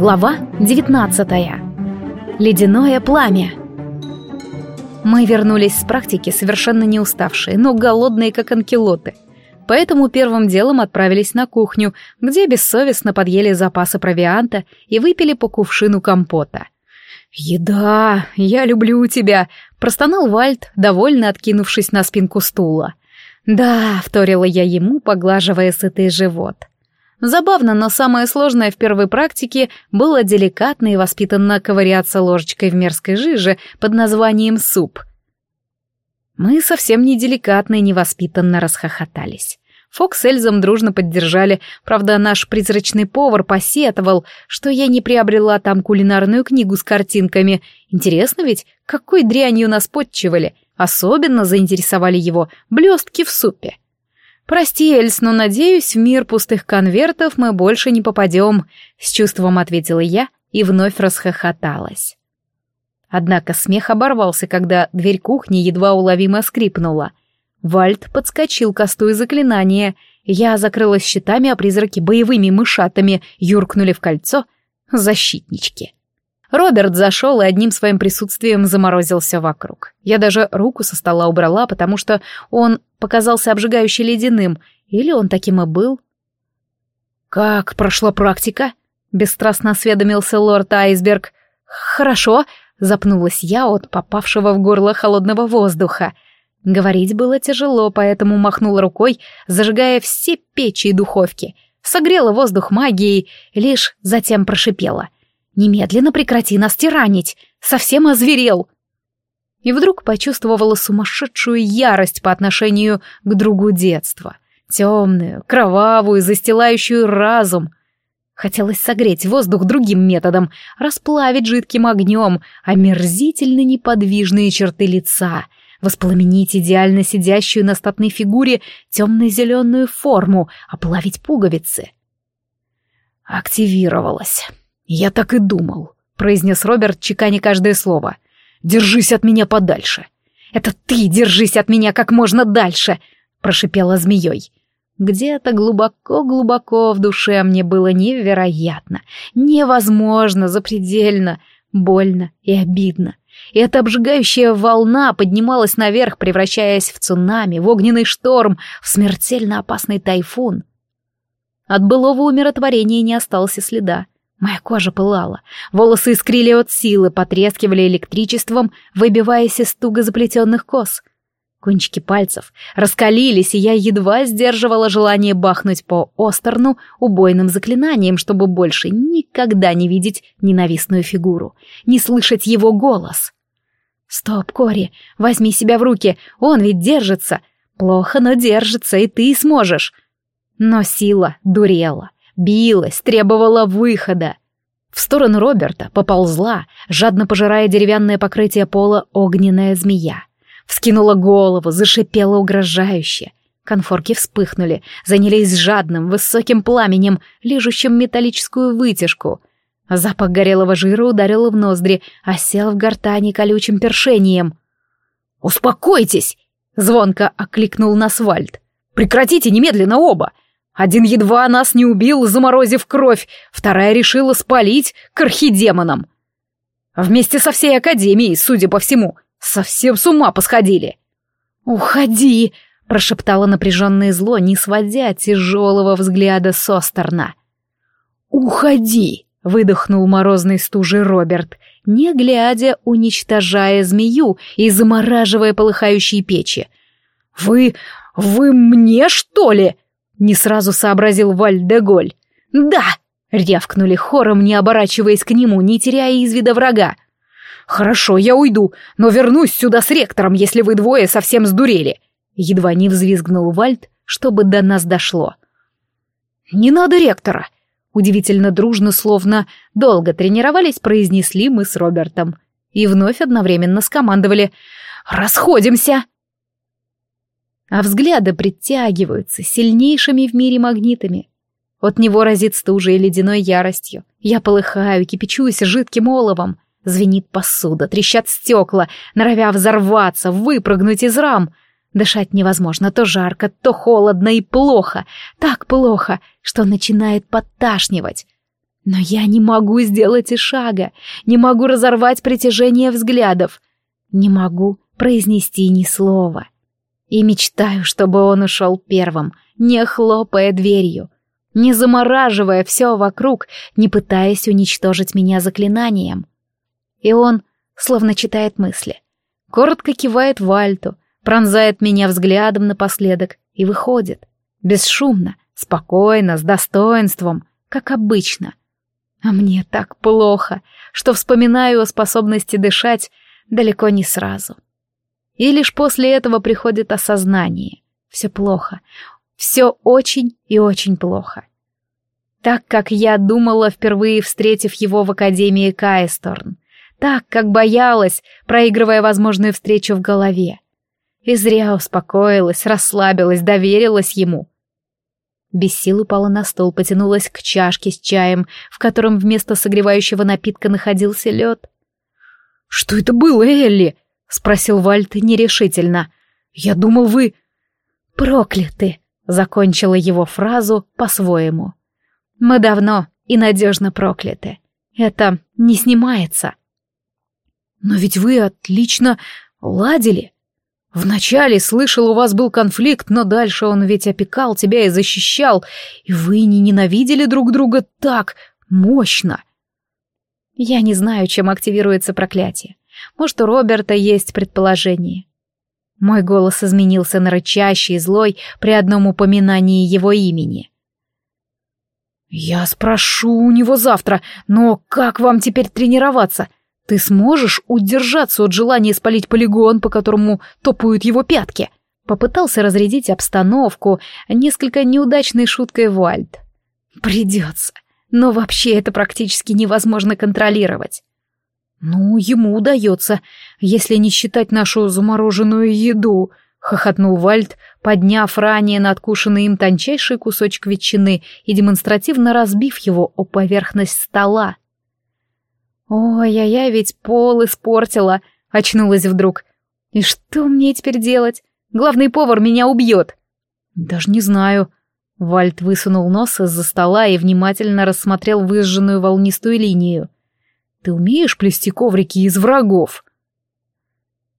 Глава 19. Ледяное пламя. Мы вернулись с практики совершенно не уставшие, но голодные, как анкилоты. Поэтому первым делом отправились на кухню, где бессовестно подъели запасы провианта и выпили по кувшину компота. «Еда! Я люблю тебя!» — простонал Вальд, довольно откинувшись на спинку стула. «Да», — вторила я ему, поглаживая сытый живот. Забавно, но самое сложное в первой практике было деликатно и воспитанно ковыряться ложечкой в мерзкой жиже под названием суп. Мы совсем не деликатно и невоспитанно расхохотались. Фокс с Эльзом дружно поддержали, правда, наш призрачный повар посетовал, что я не приобрела там кулинарную книгу с картинками. Интересно ведь, какой дрянью нас подчивали. Особенно заинтересовали его блестки в супе. «Прости, Эльс, но, надеюсь, в мир пустых конвертов мы больше не попадем», — с чувством ответила я и вновь расхохоталась. Однако смех оборвался, когда дверь кухни едва уловимо скрипнула. Вальд подскочил к осту и заклинания. Я закрылась щитами, а призраки боевыми мышатами юркнули в кольцо. Защитнички. Роберт зашел и одним своим присутствием заморозился вокруг. Я даже руку со стола убрала, потому что он показался обжигающе ледяным, или он таким и был. «Как прошла практика?» — бесстрастно осведомился лорд Айсберг. «Хорошо», — запнулась я от попавшего в горло холодного воздуха. Говорить было тяжело, поэтому махнул рукой, зажигая все печи и духовки. Согрела воздух магией, лишь затем прошипела — Немедленно прекрати нас тиранить! Совсем озверел!» И вдруг почувствовала сумасшедшую ярость по отношению к другу детства. Темную, кровавую, застилающую разум. Хотелось согреть воздух другим методом, расплавить жидким огнем омерзительно неподвижные черты лица, воспламенить идеально сидящую на статной фигуре темно-зеленую форму, оплавить пуговицы. Активировалась. «Я так и думал», — произнес Роберт, чеканя каждое слово. «Держись от меня подальше». «Это ты держись от меня как можно дальше», — прошипела змеей. Где-то глубоко-глубоко в душе мне было невероятно, невозможно, запредельно, больно и обидно. И эта обжигающая волна поднималась наверх, превращаясь в цунами, в огненный шторм, в смертельно опасный тайфун. От былого умиротворения не осталось и следа. Моя кожа пылала, волосы искрили от силы, потрескивали электричеством, выбиваясь из туго заплетенных кос. Кончики пальцев раскалились, и я едва сдерживала желание бахнуть по Остерну убойным заклинанием, чтобы больше никогда не видеть ненавистную фигуру, не слышать его голос. «Стоп, Кори, возьми себя в руки, он ведь держится. Плохо, но держится, и ты сможешь». Но сила дурела — билась, требовала выхода. В сторону Роберта поползла, жадно пожирая деревянное покрытие пола, огненная змея. Вскинула голову, зашипела угрожающе. Конфорки вспыхнули, занялись жадным, высоким пламенем, лижущим металлическую вытяжку. Запах горелого жира ударил в ноздри, осел в гортани колючим першением. «Успокойтесь!» — звонко окликнул Насвальд. «Прекратите немедленно оба! Один едва нас не убил, заморозив кровь, вторая решила спалить к архидемонам. Вместе со всей Академией, судя по всему, совсем с ума посходили. «Уходи!» — прошептала напряженное зло, не сводя тяжелого взгляда Состерна. «Уходи!» — выдохнул морозной стужи Роберт, не глядя, уничтожая змею и замораживая полыхающие печи. «Вы... вы мне, что ли?» Не сразу сообразил Валь де Голь. «Да!» — рявкнули хором, не оборачиваясь к нему, не теряя из вида врага. «Хорошо, я уйду, но вернусь сюда с ректором, если вы двое совсем сдурели!» Едва не взвизгнул Вальд, чтобы до нас дошло. «Не надо ректора!» Удивительно дружно, словно долго тренировались, произнесли мы с Робертом. И вновь одновременно скомандовали «Расходимся!» а взгляды притягиваются сильнейшими в мире магнитами. От него разит стужей и ледяной яростью. Я полыхаю, кипячусь жидким оловом. Звенит посуда, трещат стекла, норовя взорваться, выпрыгнуть из рам. Дышать невозможно, то жарко, то холодно и плохо. Так плохо, что начинает подташнивать. Но я не могу сделать и шага, не могу разорвать притяжение взглядов, не могу произнести ни слова. — и мечтаю, чтобы он ушел первым, не хлопая дверью, не замораживая все вокруг, не пытаясь уничтожить меня заклинанием. И он словно читает мысли. Коротко кивает Вальту, пронзает меня взглядом напоследок и выходит. Бесшумно, спокойно, с достоинством, как обычно. А мне так плохо, что вспоминаю о способности дышать далеко не сразу и лишь после этого приходит осознание. Все плохо. Все очень и очень плохо. Так, как я думала, впервые встретив его в Академии Кайсторн. Так, как боялась, проигрывая возможную встречу в голове. И зря успокоилась, расслабилась, доверилась ему. Без сил упала на стол, потянулась к чашке с чаем, в котором вместо согревающего напитка находился лед. «Что это было, Элли?» — спросил Вальт нерешительно. «Я думал, вы...» «Прокляты!» — закончила его фразу по-своему. «Мы давно и надежно прокляты. Это не снимается». «Но ведь вы отлично ладили. Вначале, слышал, у вас был конфликт, но дальше он ведь опекал тебя и защищал, и вы не ненавидели друг друга так мощно». «Я не знаю, чем активируется проклятие. Может, у Роберта есть предположение. Мой голос изменился на рычащий и злой при одном упоминании его имени. «Я спрошу у него завтра, но как вам теперь тренироваться? Ты сможешь удержаться от желания спалить полигон, по которому топают его пятки?» Попытался разрядить обстановку несколько неудачной шуткой Вальд. «Придется, но вообще это практически невозможно контролировать». «Ну, ему удается, если не считать нашу замороженную еду», — хохотнул Вальд, подняв ранее надкушенный им тончайший кусочек ветчины и демонстративно разбив его о поверхность стола. «Ой, а я ведь пол испортила», — очнулась вдруг. «И что мне теперь делать? Главный повар меня убьет». «Даже не знаю». Вальд высунул нос из-за стола и внимательно рассмотрел выжженную волнистую линию — ты умеешь плести коврики из врагов?»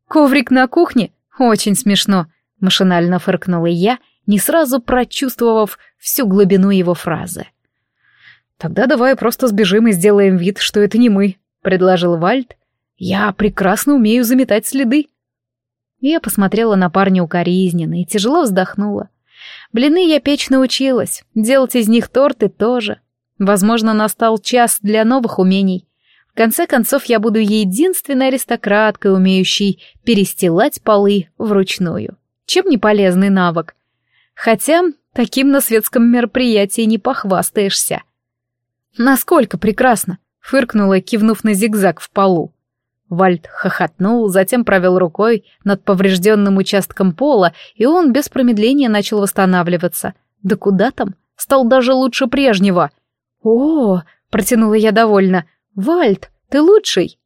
«Коврик на кухне? Очень смешно!» — машинально фыркнула я, не сразу прочувствовав всю глубину его фразы. «Тогда давай просто сбежим и сделаем вид, что это не мы», — предложил Вальд. «Я прекрасно умею заметать следы». Я посмотрела на парня укоризненно и тяжело вздохнула. Блины я печь научилась, делать из них торты тоже. Возможно, настал час для новых умений, в конце концов, я буду единственной аристократкой, умеющей перестилать полы вручную. Чем не полезный навык? Хотя таким на светском мероприятии не похвастаешься. Насколько прекрасно! Фыркнула, кивнув на зигзаг в полу. Вальд хохотнул, затем провел рукой над поврежденным участком пола, и он без промедления начал восстанавливаться. Да куда там? Стал даже лучше прежнего. «О!», -о — протянула я довольно. Вальд, ты лучший!»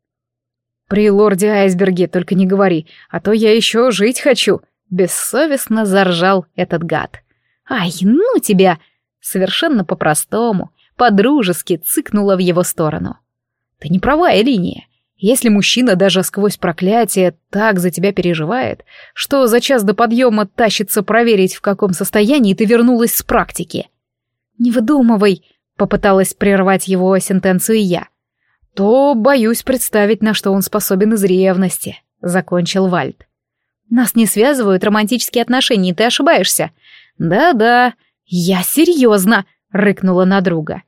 «При лорде Айсберге только не говори, а то я еще жить хочу!» Бессовестно заржал этот гад. «Ай, ну тебя!» Совершенно по-простому, по-дружески цыкнула в его сторону. «Ты не права, Элиния. Если мужчина даже сквозь проклятие так за тебя переживает, что за час до подъема тащится проверить, в каком состоянии ты вернулась с практики. «Не выдумывай», — попыталась прервать его сентенцию я то, боюсь представить, на что он способен из ревности», — закончил Вальд. «Нас не связывают романтические отношения, ты ошибаешься». «Да-да, я серьезно», — рыкнула на друга.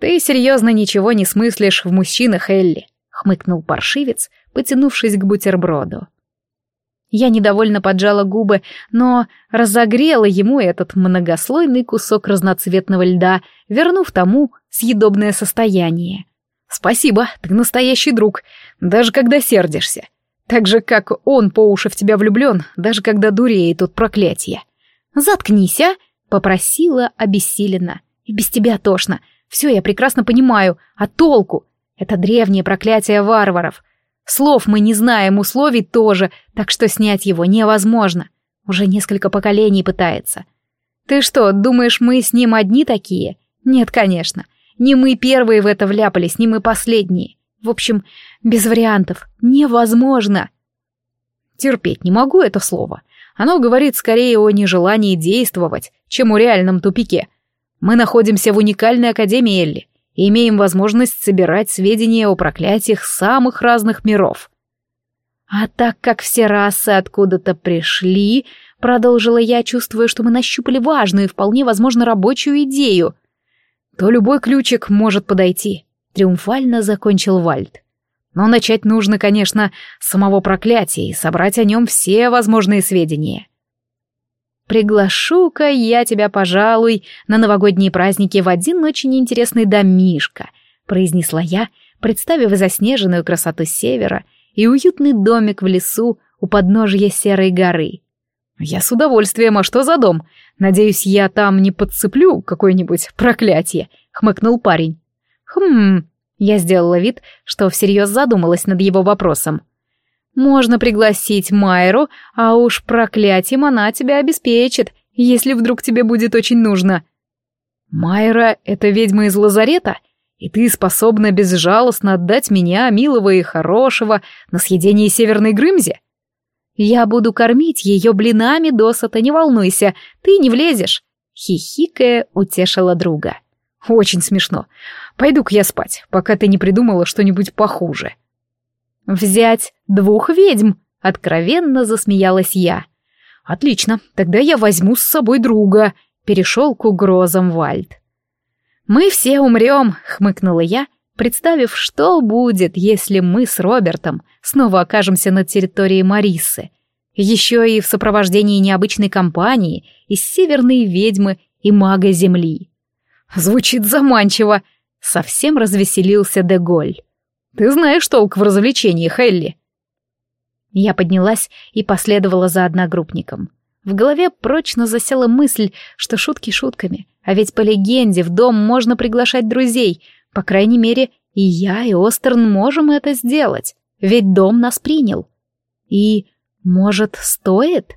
«Ты серьезно ничего не смыслишь в мужчинах, Элли», — хмыкнул паршивец, потянувшись к бутерброду. Я недовольно поджала губы, но разогрела ему этот многослойный кусок разноцветного льда, вернув тому съедобное состояние. «Спасибо, ты настоящий друг, даже когда сердишься. Так же, как он по уши в тебя влюблен, даже когда дуреет от проклятие. Заткнись, а!» — попросила обессиленно. «И без тебя тошно. Все я прекрасно понимаю. А толку? Это древнее проклятие варваров. Слов мы не знаем, условий тоже, так что снять его невозможно. Уже несколько поколений пытается. Ты что, думаешь, мы с ним одни такие? Нет. Конечно. Не мы первые в это вляпались, не мы последние. В общем, без вариантов. Невозможно. Терпеть не могу это слово. Оно говорит скорее о нежелании действовать, чем о реальном тупике. Мы находимся в уникальной Академии Элли и имеем возможность собирать сведения о проклятиях самых разных миров. А так как все расы откуда-то пришли, продолжила я, чувствуя, что мы нащупали важную и вполне возможно рабочую идею — то любой ключик может подойти», — триумфально закончил Вальд. «Но начать нужно, конечно, с самого проклятия и собрать о нем все возможные сведения». «Приглашу-ка я тебя, пожалуй, на новогодние праздники в один очень интересный домишко», — произнесла я, представив заснеженную красоту севера и уютный домик в лесу у подножья Серой горы. Я с удовольствием, а что за дом? Надеюсь, я там не подцеплю какое-нибудь проклятие, хмыкнул парень. Хм, я сделала вид, что всерьез задумалась над его вопросом. Можно пригласить Майру, а уж проклятием она тебя обеспечит, если вдруг тебе будет очень нужно. Майра — это ведьма из лазарета? И ты способна безжалостно отдать меня, милого и хорошего, на съедение северной Грымзи? «Я буду кормить ее блинами досыта, не волнуйся, ты не влезешь», — хихикая утешила друга. «Очень смешно. Пойду-ка я спать, пока ты не придумала что-нибудь похуже». «Взять двух ведьм», — откровенно засмеялась я. «Отлично, тогда я возьму с собой друга», — перешел к угрозам Вальд. «Мы все умрем», — хмыкнула я представив, что будет, если мы с Робертом снова окажемся на территории Марисы, еще и в сопровождении необычной компании из северной ведьмы и мага Земли. Звучит заманчиво. Совсем развеселился Деголь. Ты знаешь толк в развлечениях, Элли. Я поднялась и последовала за одногруппником. В голове прочно засела мысль, что шутки шутками, а ведь по легенде в дом можно приглашать друзей — по крайней мере, и я, и Остерн можем это сделать, ведь дом нас принял. И, может, стоит?»